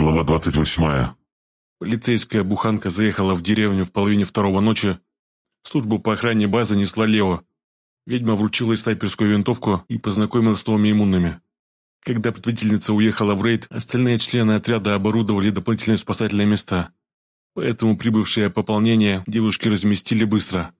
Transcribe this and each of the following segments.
Глава 28. Полицейская буханка заехала в деревню в половине второго ночи. Службу по охране базы несла Лео. Ведьма вручила ей снайперскую винтовку и познакомилась с новыми иммунными. Когда предводительница уехала в рейд, остальные члены отряда оборудовали дополнительные спасательные места. Поэтому прибывшее пополнение девушки разместили быстро.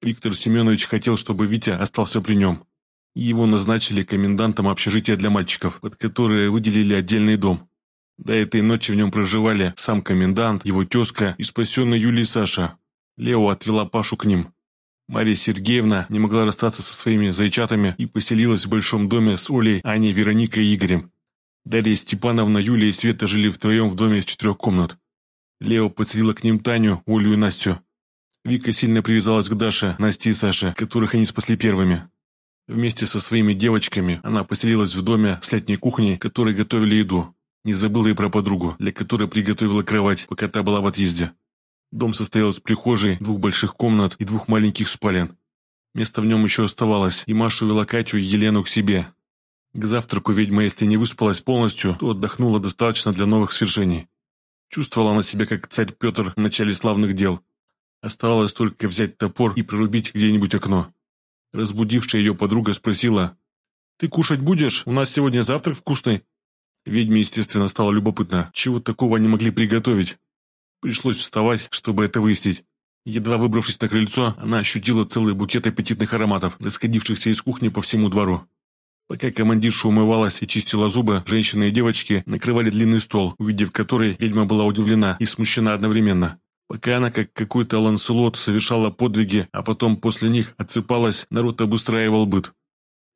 Виктор Семенович хотел, чтобы Витя остался при нем. Его назначили комендантом общежития для мальчиков, под которое выделили отдельный дом. До этой ночи в нем проживали сам комендант, его тезка и спасенный Юлий Саша. Лео отвела Пашу к ним. Мария Сергеевна не могла расстаться со своими зайчатами и поселилась в большом доме с Олей, Аней, Вероникой и Игорем. Дарья Степановна, Юлия и Света жили втроем в доме из четырех комнат. Лео подселила к ним Таню, Олю и Настю. Вика сильно привязалась к Даше, Насте и Саше, которых они спасли первыми. Вместе со своими девочками она поселилась в доме с летней кухней, которой готовили еду. Не забыла и про подругу, для которой приготовила кровать, пока та была в отъезде. Дом состоял из прихожей, двух больших комнат и двух маленьких спален. Место в нем еще оставалось, и Маша увела Катю и Елену к себе. К завтраку ведьма, если не выспалась полностью, то отдохнула достаточно для новых свершений. Чувствовала она себя как царь Петр в начале славных дел. Оставалось только взять топор и прорубить где-нибудь окно. Разбудившая ее подруга спросила, «Ты кушать будешь? У нас сегодня завтрак вкусный». Ведьме, естественно, стало любопытно, чего такого они могли приготовить. Пришлось вставать, чтобы это выяснить. Едва выбравшись на крыльцо, она ощутила целый букет аппетитных ароматов, расходившихся из кухни по всему двору. Пока командирша умывалась и чистила зубы, женщины и девочки накрывали длинный стол, увидев который, ведьма была удивлена и смущена одновременно. Пока она, как какой-то ланселот, совершала подвиги, а потом после них отсыпалась, народ обустраивал быт.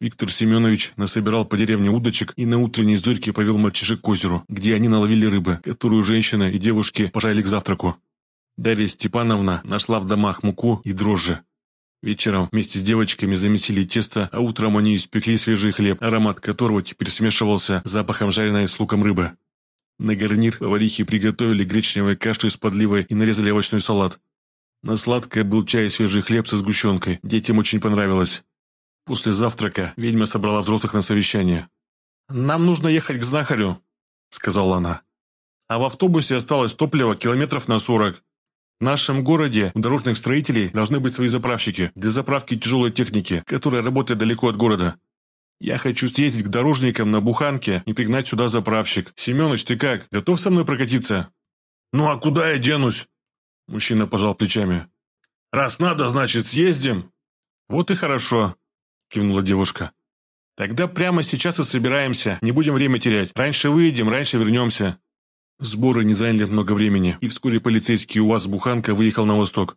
Виктор Семенович насобирал по деревне удочек и на утренней зорьке повел мальчишек к озеру, где они наловили рыбы, которую женщина и девушки пожали к завтраку. Дарья Степановна нашла в домах муку и дрожжи. Вечером вместе с девочками замесили тесто, а утром они испекли свежий хлеб, аромат которого теперь смешивался с запахом жареной с луком рыбы. На гарнир поварихи приготовили гречневой каши с подливой и нарезали овощной салат. На сладкое был чай и свежий хлеб со сгущенкой. Детям очень понравилось. После завтрака ведьма собрала взрослых на совещание. «Нам нужно ехать к знахарю», — сказала она. «А в автобусе осталось топливо километров на сорок. В нашем городе у дорожных строителей должны быть свои заправщики для заправки тяжелой техники, которая работает далеко от города. Я хочу съездить к дорожникам на Буханке и пригнать сюда заправщик. Семенович, ты как, готов со мной прокатиться?» «Ну а куда я денусь?» Мужчина пожал плечами. «Раз надо, значит, съездим». «Вот и хорошо. – кивнула девушка. «Тогда прямо сейчас и собираемся, не будем время терять. Раньше выйдем, раньше вернемся». Сборы не заняли много времени, и вскоре полицейский УАЗ-буханка выехал на восток.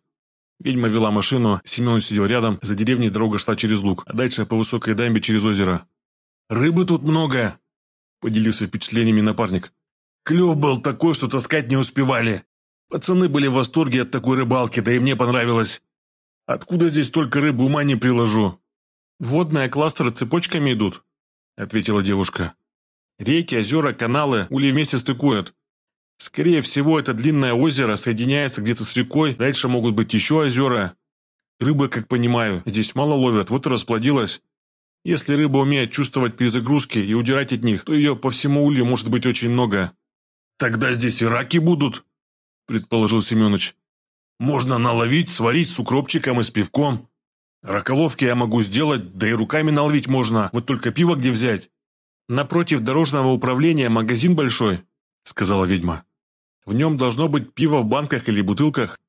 Ведьма вела машину, Семен сидел рядом, за деревней дорога шла через луг, а дальше по высокой дамбе через озеро. «Рыбы тут много», – поделился впечатлениями напарник. «Клев был такой, что таскать не успевали. Пацаны были в восторге от такой рыбалки, да и мне понравилось. Откуда здесь столько рыбы, ума не приложу. «Водные кластеры цепочками идут», — ответила девушка. «Реки, озера, каналы ули вместе стыкуют. Скорее всего, это длинное озеро соединяется где-то с рекой, дальше могут быть еще озера. Рыбы, как понимаю, здесь мало ловят, вот и расплодилась. Если рыба умеет чувствовать перезагрузки и удирать от них, то ее по всему улью может быть очень много». «Тогда здесь и раки будут», — предположил Семенович. «Можно наловить, сварить с укропчиком и с пивком». Раколовки я могу сделать, да и руками наловить можно, вот только пиво где взять? Напротив дорожного управления магазин большой, сказала ведьма. В нем должно быть пиво в банках или бутылках.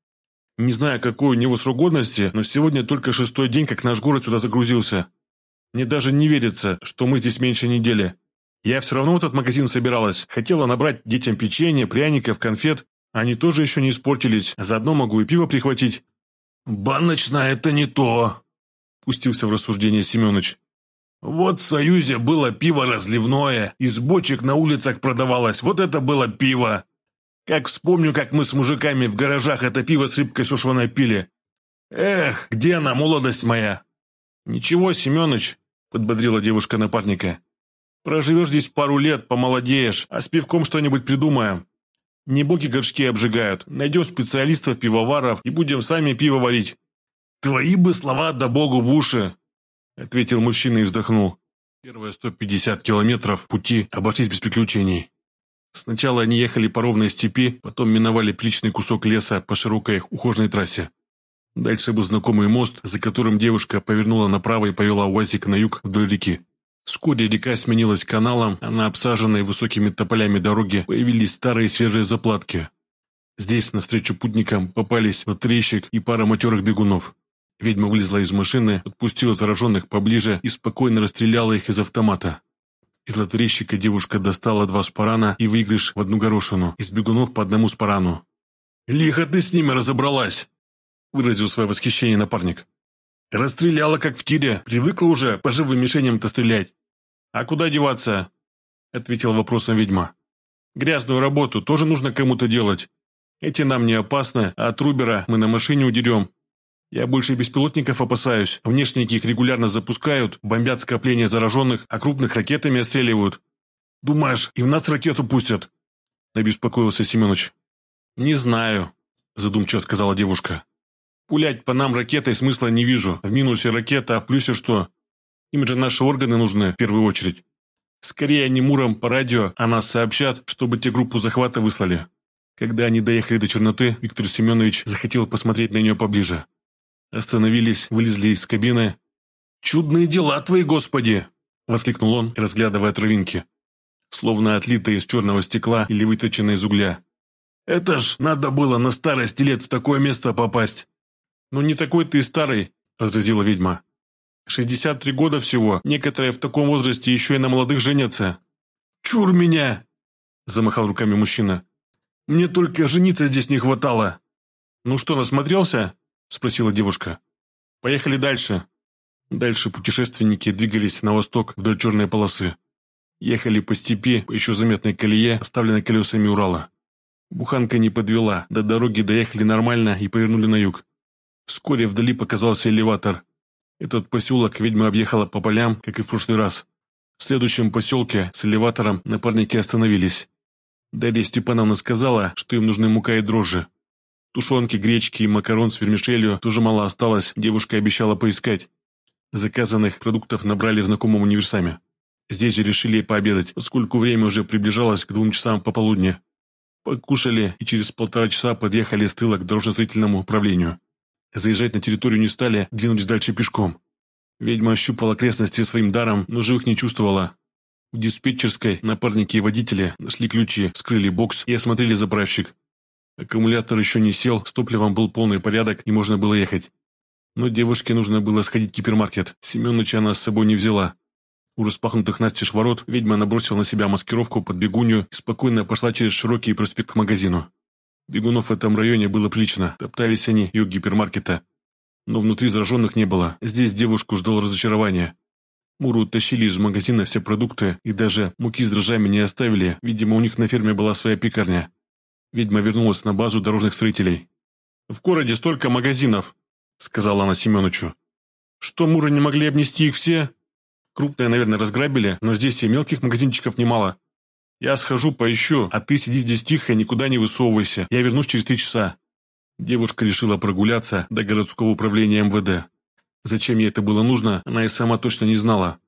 Не знаю, какой у него срок годности, но сегодня только шестой день, как наш город сюда загрузился. Мне даже не верится, что мы здесь меньше недели. Я все равно в этот магазин собиралась. Хотела набрать детям печенье, пряников, конфет. Они тоже еще не испортились. Заодно могу и пиво прихватить. «Баночная – это не то», пустился в рассуждение Семенович. «Вот в Союзе было пиво разливное, из бочек на улицах продавалось, вот это было пиво. Как вспомню, как мы с мужиками в гаражах это пиво с рыбкой сушеной пили. Эх, где она, молодость моя?» «Ничего, Семенович», – подбодрила девушка напарника. «Проживешь здесь пару лет, помолодеешь, а с пивком что-нибудь придумаем. Не боги горшки обжигают, найдем специалистов, пивоваров и будем сами пиво варить. «Твои бы слова да богу в уши!» — ответил мужчина и вздохнул. Первые 150 километров пути обошлись без приключений. Сначала они ехали по ровной степи, потом миновали приличный кусок леса по широкой ухоженной трассе. Дальше был знакомый мост, за которым девушка повернула направо и повела УАЗик на юг вдоль реки. Вскоре река сменилась каналом, а на обсаженной высокими тополями дороге появились старые свежие заплатки. Здесь навстречу путникам попались лотрейщик и пара матерых бегунов. Ведьма вылезла из машины, отпустила зараженных поближе и спокойно расстреляла их из автомата. Из лотерейщика девушка достала два спарана и выигрыш в одну горошину, из бегунов по одному спарану. «Лихо ты с ними разобралась!» выразил свое восхищение напарник. «Расстреляла, как в тире, привыкла уже по живым мишеням-то стрелять». «А куда деваться?» ответила вопросом ведьма. «Грязную работу тоже нужно кому-то делать. Эти нам не опасны, а от Рубера мы на машине удерем. Я больше беспилотников опасаюсь. Внешники их регулярно запускают, бомбят скопления зараженных, а крупных ракетами отстреливают. Думаешь, и в нас ракету пустят?» Обеспокоился Семенович. «Не знаю», задумчиво сказала девушка. «Пулять по нам ракетой смысла не вижу. В минусе ракета, а в плюсе что? Им же наши органы нужны в первую очередь. Скорее они Муром по радио о нас сообщат, чтобы те группу захвата выслали». Когда они доехали до черноты, Виктор Семенович захотел посмотреть на нее поближе. Остановились, вылезли из кабины. «Чудные дела твои, Господи!» – воскликнул он, разглядывая травинки. Словно отлитые из черного стекла или выточенные из угля. «Это ж надо было на старости лет в такое место попасть!» «Ну не такой ты и старый», – возразила ведьма. «Шестьдесят три года всего, некоторые в таком возрасте еще и на молодых женятся». «Чур меня!» – замахал руками мужчина. «Мне только жениться здесь не хватало». «Ну что, насмотрелся?» Спросила девушка. «Поехали дальше». Дальше путешественники двигались на восток вдоль черной полосы. Ехали по степи, по еще заметной колее, оставленной колесами Урала. Буханка не подвела, до дороги доехали нормально и повернули на юг. Вскоре вдали показался элеватор. Этот поселок ведьма объехала по полям, как и в прошлый раз. В следующем поселке с элеватором напарники остановились. Дарья Степановна сказала, что им нужны мука и дрожжи. Тушенки, гречки и макарон с вермишелью тоже мало осталось, девушка обещала поискать. Заказанных продуктов набрали в знакомом универсаме. Здесь же решили пообедать, поскольку время уже приближалось к двум часам пополудни. Покушали и через полтора часа подъехали с тыла к дорожно-строительному управлению. Заезжать на территорию не стали, двинулись дальше пешком. Ведьма ощупала окрестности своим даром, но живых не чувствовала. В диспетчерской напарники и водители нашли ключи, скрыли бокс и осмотрели заправщик. Аккумулятор еще не сел, с топливом был полный порядок и можно было ехать. Но девушке нужно было сходить в гипермаркет. Семеновича она с собой не взяла. У распахнутых настежь ворот ведьма набросила на себя маскировку под бегунью и спокойно пошла через широкий проспект к магазину. Бегунов в этом районе было прилично, топтались они и у гипермаркета. Но внутри зараженных не было, здесь девушку ждало разочарование. Муру тащили из магазина все продукты и даже муки с дрожжами не оставили, видимо, у них на ферме была своя пекарня. Ведьма вернулась на базу дорожных строителей. «В городе столько магазинов», — сказала она Семеновичу. «Что, Муры не могли обнести их все? Крупные, наверное, разграбили, но здесь и мелких магазинчиков немало. Я схожу, поищу, а ты сиди здесь тихо, никуда не высовывайся. Я вернусь через три часа». Девушка решила прогуляться до городского управления МВД. Зачем ей это было нужно, она и сама точно не знала.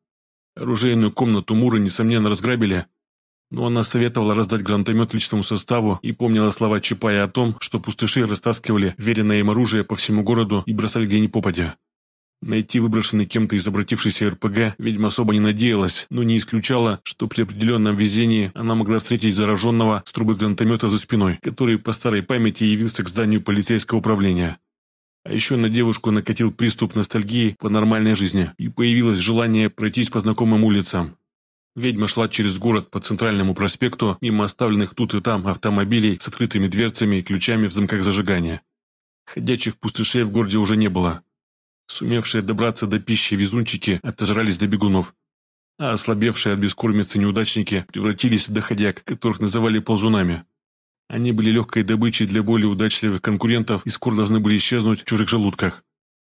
Оружейную комнату Муры, несомненно, разграбили, но она советовала раздать гранатомет личному составу и помнила слова Чапая о том, что пустыши растаскивали веренное им оружие по всему городу и бросали где ни попадя. Найти выброшенный кем-то из обратившейся РПГ ведьма особо не надеялась, но не исключала, что при определенном везении она могла встретить зараженного с трубой гранатомета за спиной, который по старой памяти явился к зданию полицейского управления. А еще на девушку накатил приступ ностальгии по нормальной жизни, и появилось желание пройтись по знакомым улицам. Ведьма шла через город по центральному проспекту, мимо оставленных тут и там автомобилей с открытыми дверцами и ключами в замках зажигания. Ходячих пустышей в городе уже не было. Сумевшие добраться до пищи везунчики отожрались до бегунов, а ослабевшие от бескормицы неудачники превратились в доходяг, которых называли ползунами. Они были легкой добычей для более удачливых конкурентов и скоро должны были исчезнуть в чужих желудках.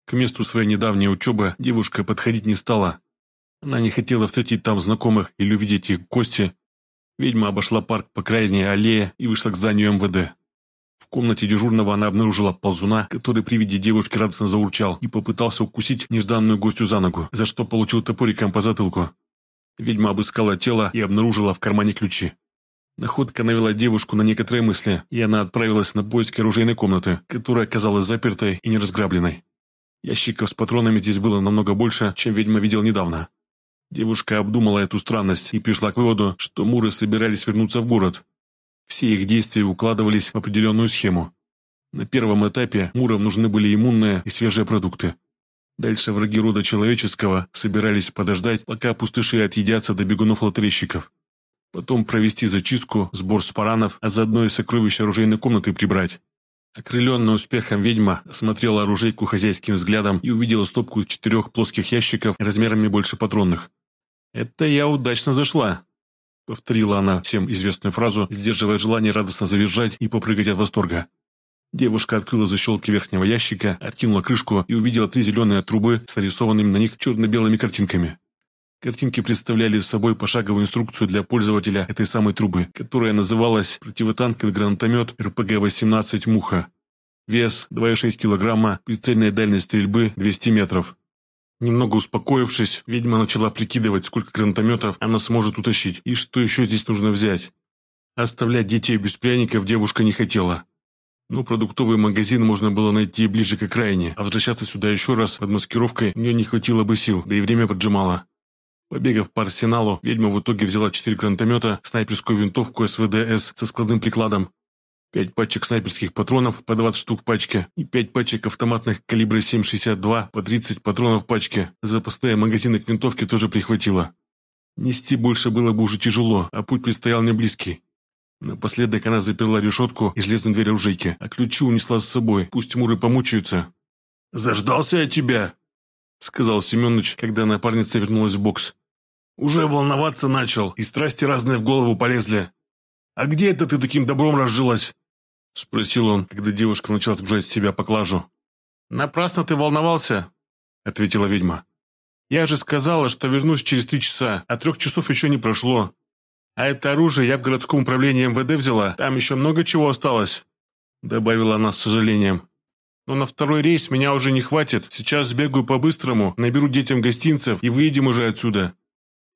К месту своей недавней учебы девушка подходить не стала, она не хотела встретить там знакомых или увидеть их гости. Ведьма обошла парк по крайней аллее и вышла к зданию МВД. В комнате дежурного она обнаружила ползуна, который при виде девушки радостно заурчал и попытался укусить нежданную гостью за ногу, за что получил топориком по затылку. Ведьма обыскала тело и обнаружила в кармане ключи. Находка навела девушку на некоторые мысли, и она отправилась на поиски оружейной комнаты, которая оказалась запертой и неразграбленной. Ящиков с патронами здесь было намного больше, чем ведьма видел недавно. Девушка обдумала эту странность и пришла к выводу, что муры собирались вернуться в город. Все их действия укладывались в определенную схему. На первом этапе мурам нужны были иммунные и свежие продукты. Дальше враги рода человеческого собирались подождать, пока пустыши отъедятся до бегунов-лотерейщиков. Потом провести зачистку, сбор спаранов, а заодно и сокровища оружейной комнаты прибрать. Окрыленная успехом ведьма осмотрела оружейку хозяйским взглядом и увидела стопку четырех плоских ящиков размерами больше патронных. «Это я удачно зашла», — повторила она всем известную фразу, сдерживая желание радостно завизжать и попрыгать от восторга. Девушка открыла защелки верхнего ящика, откинула крышку и увидела три зеленые трубы с нарисованными на них черно-белыми картинками. Картинки представляли собой пошаговую инструкцию для пользователя этой самой трубы, которая называлась «Противотанковый гранатомет РПГ-18 «Муха». Вес 2,6 килограмма, прицельная дальность стрельбы 200 метров. Немного успокоившись, ведьма начала прикидывать, сколько гранатометов она сможет утащить и что еще здесь нужно взять. Оставлять детей без пряников девушка не хотела. Но продуктовый магазин можно было найти ближе к окраине, а возвращаться сюда еще раз под маскировкой у нее не хватило бы сил, да и время поджимало. Побегав по арсеналу, ведьма в итоге взяла четыре гранатомета, снайперскую винтовку СВДС со складным прикладом, пять пачек снайперских патронов по 20 штук в пачке и пять пачек автоматных калибра 7,62 по 30 патронов в пачке. Запасные магазины к винтовке тоже прихватила. Нести больше было бы уже тяжело, а путь предстоял не близкий. Напоследок она заперла решетку и железную дверь оружейки, а ключи унесла с собой, пусть муры помучаются. «Заждался я тебя!» — сказал Семенович, когда напарница вернулась в бокс. «Уже волноваться начал, и страсти разные в голову полезли. А где это ты таким добром разжилась?» — спросил он, когда девушка начала сгружать с себя поклажу. «Напрасно ты волновался», — ответила ведьма. «Я же сказала, что вернусь через три часа, а трех часов еще не прошло. А это оружие я в городском управлении МВД взяла, там еще много чего осталось», — добавила она с сожалением. Но на второй рейс меня уже не хватит. Сейчас сбегаю по-быстрому, наберу детям гостинцев и выедем уже отсюда».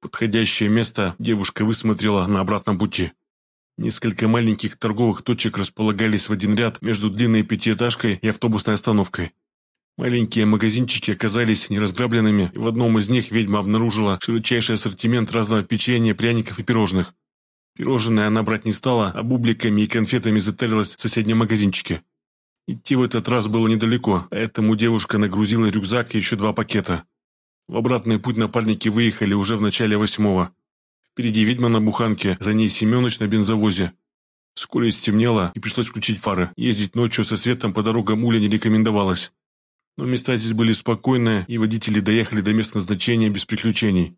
Подходящее место девушка высмотрела на обратном пути. Несколько маленьких торговых точек располагались в один ряд между длинной пятиэтажкой и автобусной остановкой. Маленькие магазинчики оказались неразграбленными, и в одном из них ведьма обнаружила широчайший ассортимент разного печенья, пряников и пирожных. Пирожные она брать не стала, а бубликами и конфетами затарилась в соседнем магазинчике. Идти в этот раз было недалеко, поэтому девушка нагрузила рюкзак и еще два пакета. В обратный путь напарники выехали уже в начале восьмого. Впереди ведьма на буханке, за ней Семенович на бензовозе. Вскоре стемнело, и пришлось включить фары. Ездить ночью со светом по дорогам Уля не рекомендовалось. Но места здесь были спокойные, и водители доехали до места назначения без приключений.